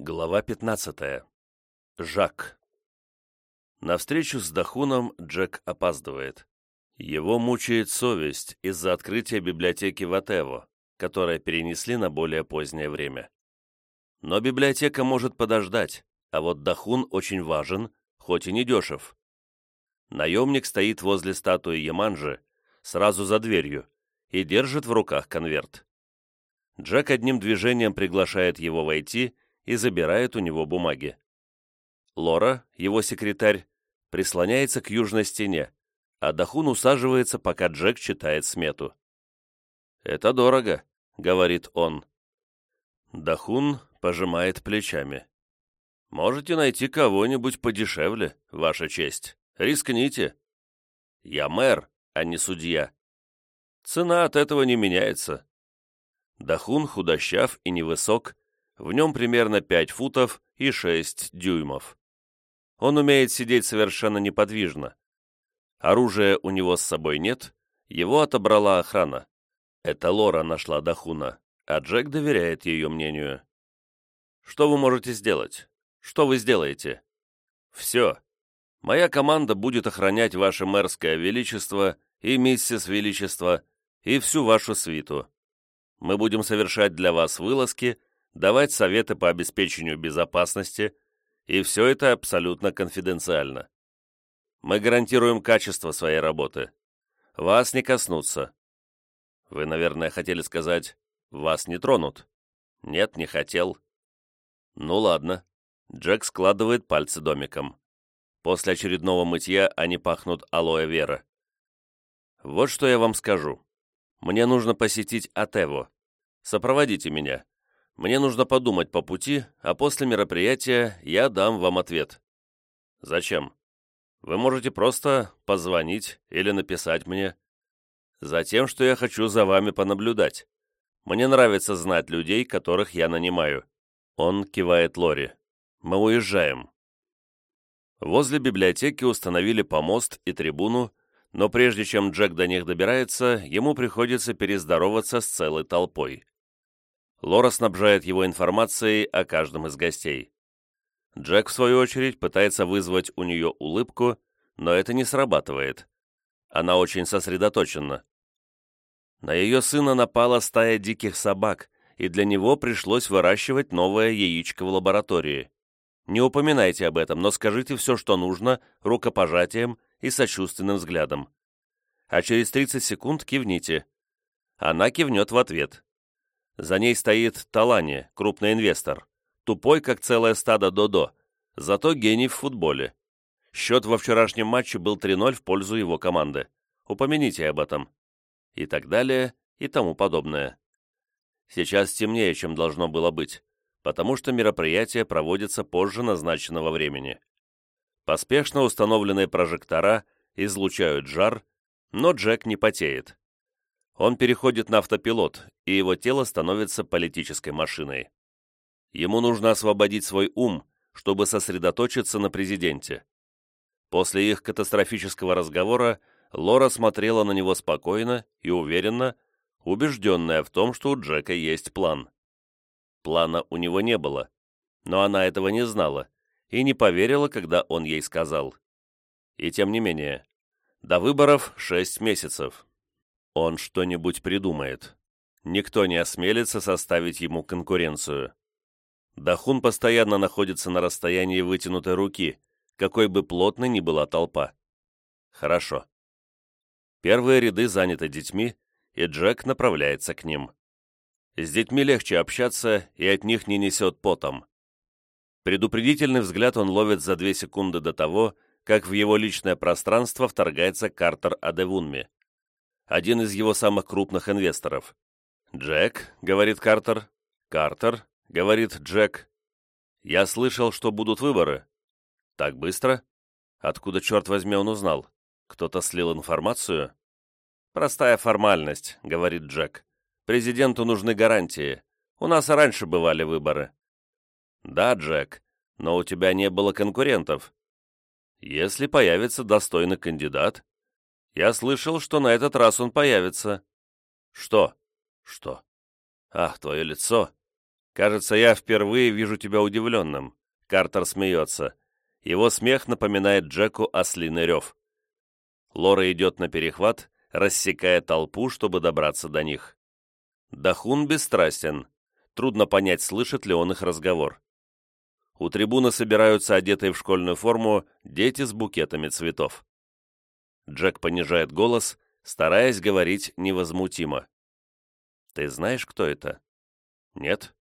Глава 15. Жак. На встречу с Дахуном Джек опаздывает. Его мучает совесть из-за открытия библиотеки Ватево, которое перенесли на более позднее время. Но библиотека может подождать, а вот Дахун очень важен, хоть и не дешев. Наемник стоит возле статуи Яманжи, сразу за дверью, и держит в руках конверт. Джек одним движением приглашает его войти и забирает у него бумаги. Лора, его секретарь, прислоняется к южной стене, а Дахун усаживается, пока Джек читает смету. «Это дорого», — говорит он. Дахун пожимает плечами. «Можете найти кого-нибудь подешевле, Ваша честь. Рискните». «Я мэр, а не судья». «Цена от этого не меняется». Дахун худощав и невысок, в нем примерно 5 футов и 6 дюймов. Он умеет сидеть совершенно неподвижно. Оружия у него с собой нет, его отобрала охрана. Это Лора нашла Дахуна, а Джек доверяет ее мнению. Что вы можете сделать? Что вы сделаете? Все. Моя команда будет охранять ваше мэрское величество и миссис величество и всю вашу свиту. Мы будем совершать для вас вылазки давать советы по обеспечению безопасности, и все это абсолютно конфиденциально. Мы гарантируем качество своей работы. Вас не коснутся. Вы, наверное, хотели сказать, вас не тронут. Нет, не хотел. Ну ладно. Джек складывает пальцы домиком. После очередного мытья они пахнут алоэ вера. Вот что я вам скажу. Мне нужно посетить Атево. Сопроводите меня. Мне нужно подумать по пути, а после мероприятия я дам вам ответ. Зачем? Вы можете просто позвонить или написать мне. Затем, что я хочу за вами понаблюдать. Мне нравится знать людей, которых я нанимаю. Он кивает Лори. Мы уезжаем. Возле библиотеки установили помост и трибуну, но прежде чем Джек до них добирается, ему приходится перездороваться с целой толпой. Лора снабжает его информацией о каждом из гостей. Джек, в свою очередь, пытается вызвать у нее улыбку, но это не срабатывает. Она очень сосредоточена. На ее сына напала стая диких собак, и для него пришлось выращивать новое яичко в лаборатории. Не упоминайте об этом, но скажите все, что нужно, рукопожатием и сочувственным взглядом. А через 30 секунд кивните. Она кивнет в ответ. За ней стоит Талани, крупный инвестор. Тупой, как целое стадо Додо, зато гений в футболе. Счет во вчерашнем матче был 3-0 в пользу его команды. Упомяните об этом. И так далее, и тому подобное. Сейчас темнее, чем должно было быть, потому что мероприятие проводится позже назначенного времени. Поспешно установленные прожектора излучают жар, но Джек не потеет. Он переходит на автопилот, и его тело становится политической машиной. Ему нужно освободить свой ум, чтобы сосредоточиться на президенте. После их катастрофического разговора Лора смотрела на него спокойно и уверенно, убежденная в том, что у Джека есть план. Плана у него не было, но она этого не знала и не поверила, когда он ей сказал. И тем не менее, до выборов шесть месяцев. Он что-нибудь придумает. Никто не осмелится составить ему конкуренцию. Дахун постоянно находится на расстоянии вытянутой руки, какой бы плотной ни была толпа. Хорошо. Первые ряды заняты детьми, и Джек направляется к ним. С детьми легче общаться, и от них не несет потом. Предупредительный взгляд он ловит за две секунды до того, как в его личное пространство вторгается Картер Адевунми один из его самых крупных инвесторов. «Джек», — говорит Картер. «Картер», — говорит Джек. «Я слышал, что будут выборы». «Так быстро? Откуда, черт возьми, он узнал? Кто-то слил информацию?» «Простая формальность», — говорит Джек. «Президенту нужны гарантии. У нас раньше бывали выборы». «Да, Джек, но у тебя не было конкурентов. Если появится достойный кандидат, я слышал, что на этот раз он появится. Что? Что? Ах, твое лицо. Кажется, я впервые вижу тебя удивленным. Картер смеется. Его смех напоминает Джеку ослиный рев. Лора идет на перехват, рассекая толпу, чтобы добраться до них. Дахун бесстрастен. Трудно понять, слышит ли он их разговор. У трибуны собираются одетые в школьную форму дети с букетами цветов. Джек понижает голос, стараясь говорить невозмутимо. «Ты знаешь, кто это?» «Нет?»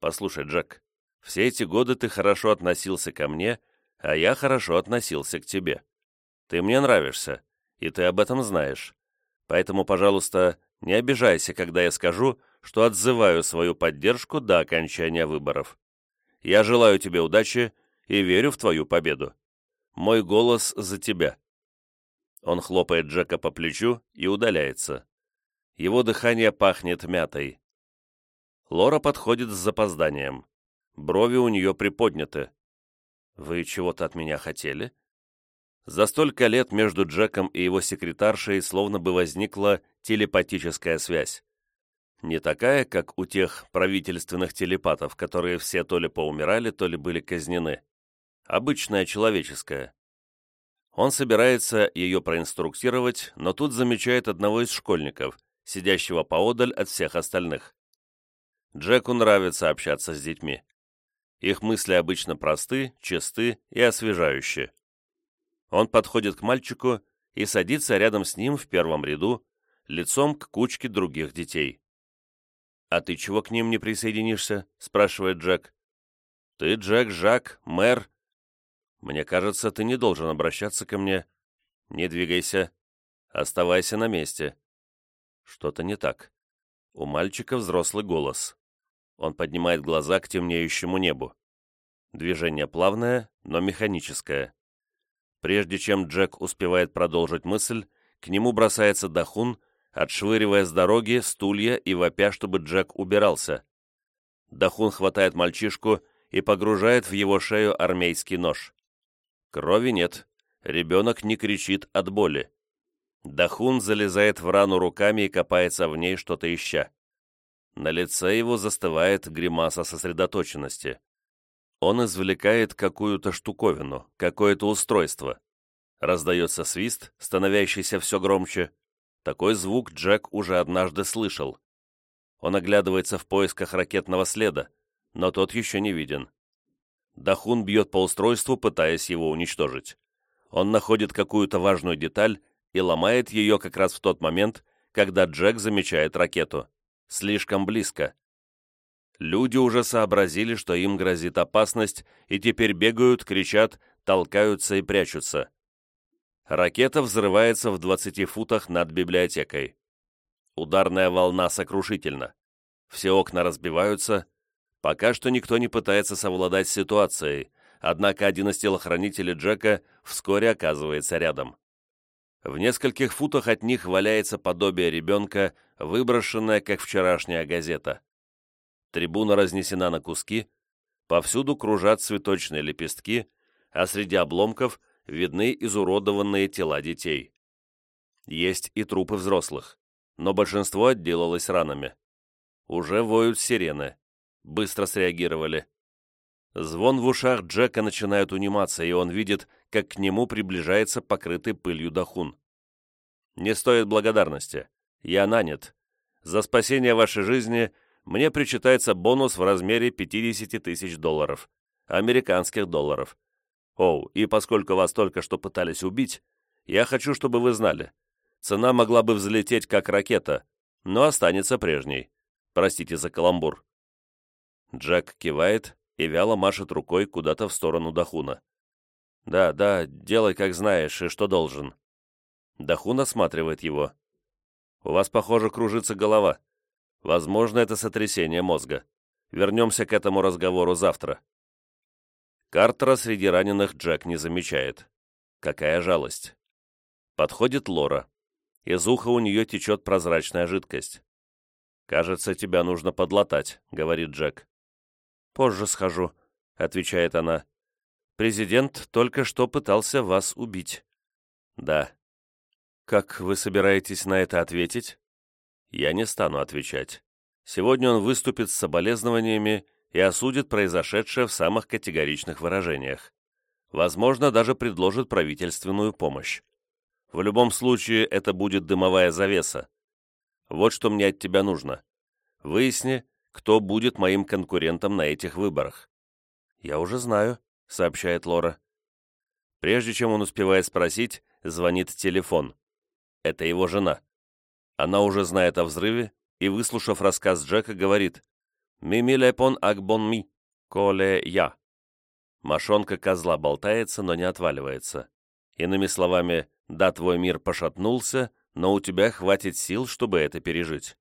«Послушай, Джек, все эти годы ты хорошо относился ко мне, а я хорошо относился к тебе. Ты мне нравишься, и ты об этом знаешь. Поэтому, пожалуйста, не обижайся, когда я скажу, что отзываю свою поддержку до окончания выборов. Я желаю тебе удачи и верю в твою победу. Мой голос за тебя». Он хлопает Джека по плечу и удаляется. Его дыхание пахнет мятой. Лора подходит с запозданием. Брови у нее приподняты. «Вы чего-то от меня хотели?» За столько лет между Джеком и его секретаршей словно бы возникла телепатическая связь. Не такая, как у тех правительственных телепатов, которые все то ли поумирали, то ли были казнены. Обычная человеческая. Он собирается ее проинструктировать, но тут замечает одного из школьников, сидящего поодаль от всех остальных. Джеку нравится общаться с детьми. Их мысли обычно просты, чисты и освежающие. Он подходит к мальчику и садится рядом с ним в первом ряду, лицом к кучке других детей. «А ты чего к ним не присоединишься?» — спрашивает Джек. «Ты Джек Жак, мэр». «Мне кажется, ты не должен обращаться ко мне. Не двигайся. Оставайся на месте». Что-то не так. У мальчика взрослый голос. Он поднимает глаза к темнеющему небу. Движение плавное, но механическое. Прежде чем Джек успевает продолжить мысль, к нему бросается Дахун, отшвыривая с дороги стулья и вопя, чтобы Джек убирался. Дахун хватает мальчишку и погружает в его шею армейский нож. Крови нет, ребенок не кричит от боли. Дахун залезает в рану руками и копается в ней, что-то ища. На лице его застывает гримаса сосредоточенности. Он извлекает какую-то штуковину, какое-то устройство. Раздается свист, становящийся все громче. Такой звук Джек уже однажды слышал. Он оглядывается в поисках ракетного следа, но тот еще не виден. Дахун бьет по устройству, пытаясь его уничтожить. Он находит какую-то важную деталь и ломает ее как раз в тот момент, когда Джек замечает ракету. Слишком близко. Люди уже сообразили, что им грозит опасность, и теперь бегают, кричат, толкаются и прячутся. Ракета взрывается в 20 футах над библиотекой. Ударная волна сокрушительна. Все окна разбиваются. Пока что никто не пытается совладать с ситуацией, однако один из телохранителей Джека вскоре оказывается рядом. В нескольких футах от них валяется подобие ребенка, выброшенное, как вчерашняя газета. Трибуна разнесена на куски, повсюду кружат цветочные лепестки, а среди обломков видны изуродованные тела детей. Есть и трупы взрослых, но большинство отделалось ранами. Уже воют сирены. Быстро среагировали. Звон в ушах Джека начинает униматься, и он видит, как к нему приближается покрытый пылью Дахун. «Не стоит благодарности. Я нанят. За спасение вашей жизни мне причитается бонус в размере 50 тысяч долларов, американских долларов. Оу, и поскольку вас только что пытались убить, я хочу, чтобы вы знали, цена могла бы взлететь как ракета, но останется прежней. Простите за каламбур». Джек кивает и вяло машет рукой куда-то в сторону Дахуна. «Да, да, делай, как знаешь, и что должен». Дахун осматривает его. «У вас, похоже, кружится голова. Возможно, это сотрясение мозга. Вернемся к этому разговору завтра. Картера среди раненых Джек не замечает. Какая жалость. Подходит Лора. Из уха у нее течет прозрачная жидкость. «Кажется, тебя нужно подлатать», — говорит Джек. «Позже схожу», — отвечает она. «Президент только что пытался вас убить». «Да». «Как вы собираетесь на это ответить?» Я не стану отвечать. Сегодня он выступит с соболезнованиями и осудит произошедшее в самых категоричных выражениях. Возможно, даже предложит правительственную помощь. В любом случае, это будет дымовая завеса. Вот что мне от тебя нужно. Выясни, кто будет моим конкурентом на этих выборах. «Я уже знаю», — сообщает Лора. Прежде чем он успевает спросить, звонит телефон. Это его жена. Она уже знает о взрыве и, выслушав рассказ Джека, говорит «Мими лепон акбон ми, коле я». Мошонка козла болтается, но не отваливается. Иными словами, да, твой мир пошатнулся, но у тебя хватит сил, чтобы это пережить.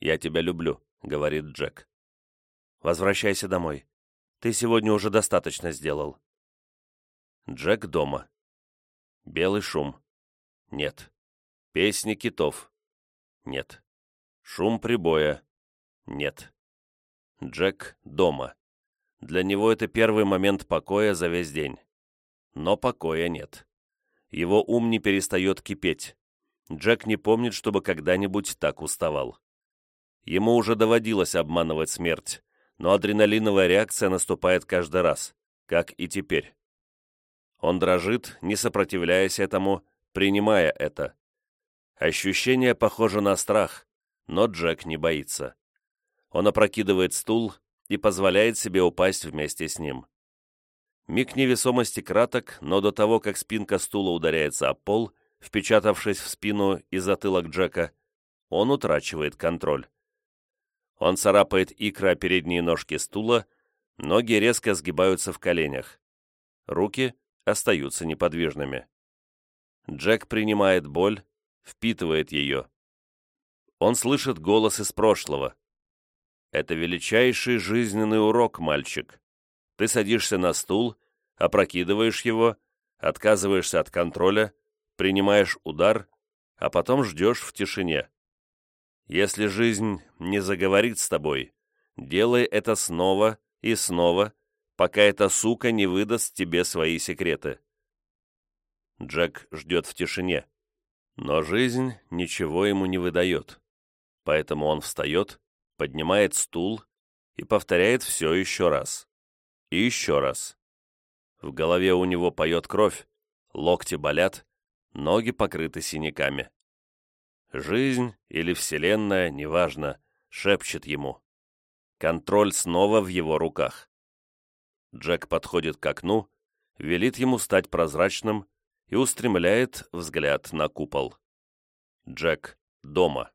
«Я тебя люблю», — говорит Джек. «Возвращайся домой. Ты сегодня уже достаточно сделал». Джек дома. Белый шум. Нет. Песни китов. Нет. Шум прибоя. Нет. Джек дома. Для него это первый момент покоя за весь день. Но покоя нет. Его ум не перестает кипеть. Джек не помнит, чтобы когда-нибудь так уставал. Ему уже доводилось обманывать смерть, но адреналиновая реакция наступает каждый раз, как и теперь. Он дрожит, не сопротивляясь этому, принимая это. Ощущение похоже на страх, но Джек не боится. Он опрокидывает стул и позволяет себе упасть вместе с ним. Миг невесомости краток, но до того, как спинка стула ударяется о пол, впечатавшись в спину и затылок Джека, он утрачивает контроль. Он царапает икра передние ножки стула, ноги резко сгибаются в коленях. Руки остаются неподвижными. Джек принимает боль, впитывает ее. Он слышит голос из прошлого. «Это величайший жизненный урок, мальчик. Ты садишься на стул, опрокидываешь его, отказываешься от контроля, принимаешь удар, а потом ждешь в тишине. Если жизнь не заговорит с тобой, делай это снова и снова, пока эта сука не выдаст тебе свои секреты. Джек ждет в тишине, но жизнь ничего ему не выдает. Поэтому он встает, поднимает стул и повторяет все еще раз. И еще раз. В голове у него поет кровь, локти болят, ноги покрыты синяками. Жизнь или Вселенная, неважно, шепчет ему. Контроль снова в его руках. Джек подходит к окну, велит ему стать прозрачным и устремляет взгляд на купол. Джек дома.